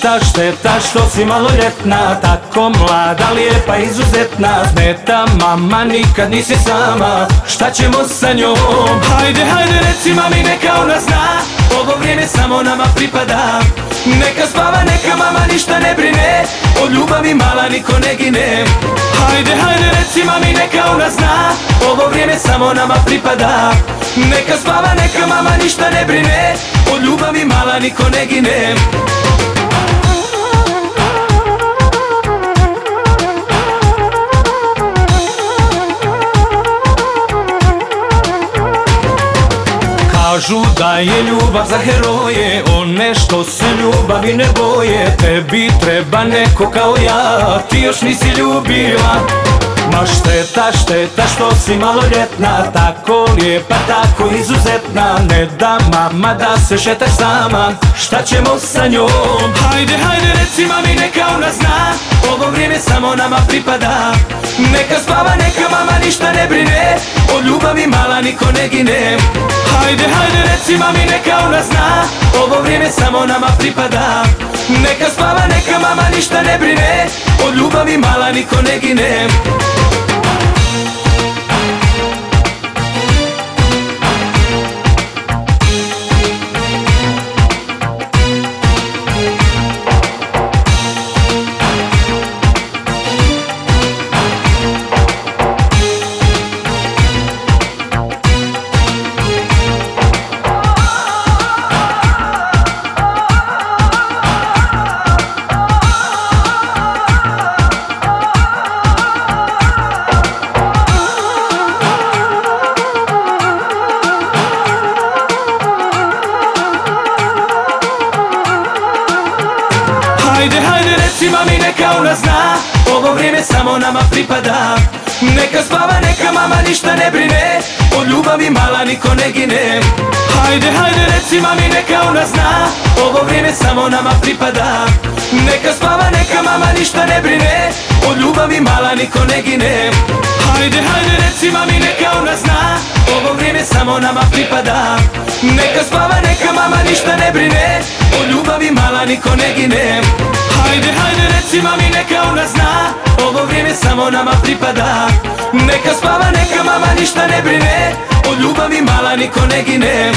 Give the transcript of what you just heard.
šteta, šteta što si maloljetna Tako mlada, lijepa, izuzetna. Smeta mama, nikad nisi sama. Šta ćemo sa njom? Hajde, hajde, reci mami, neka ona zna. Ovo vrijeme samo nama pripada. Neka spava, neka mama ništa ne brine. Od ljubavi mala niko ne gine. Hajde, hajde, reci mami, neka ona zna. Ovo vrijeme samo nama pripada. Neka spava, neka mama ništa ne brine. Od ljubavi mala niko ne gine Kažu da je ljubav za heroje One što se ljubavi ne boje. Tebi treba neko kao ja Ti još nisi ljubila. Ma šteta, šteta što si maloljetna Tako lijepa, tako izuzetna. Ne da mama da se šeta sama Šta ćemo sa njom? Hajde, hajde reci mami neka ona zna Ovo vrijeme samo nama pripada. Neka spava, neka mama ništa ne brine Od ljubavi mala niko ne gine Hajde, hajde reci mami neka ona zna. Ovo vrijeme samo nama pripada. Neka spava, neka mama ništa ne brine. Od ljubavi mala niko ne gine Hajde, hajde reci mami neka ona zna. Ovo vrijeme samo nama pripada. Neka spava, neka mama ništa ne brine. Od ljubavi mala niko ne gine. Hajde, hajde reci mami neka ona zna. Ovo vrijeme samo nama pripada. Neka spava, neka mama ništa ne brine. Od ljubavi mala niko ne gine. Hajde, hajde reci mami neka ona zna. Ovo vrijeme samo nama pripada. Neka spava, neka mama ništa ne brine. Od ljubavi mala niko ne gine Hajde, hajde reci mami neka ona zna. Ovo vrijeme samo nama pripada. Neka spava, neka mama ništa ne brine. Od ljubavi mala niko ne gine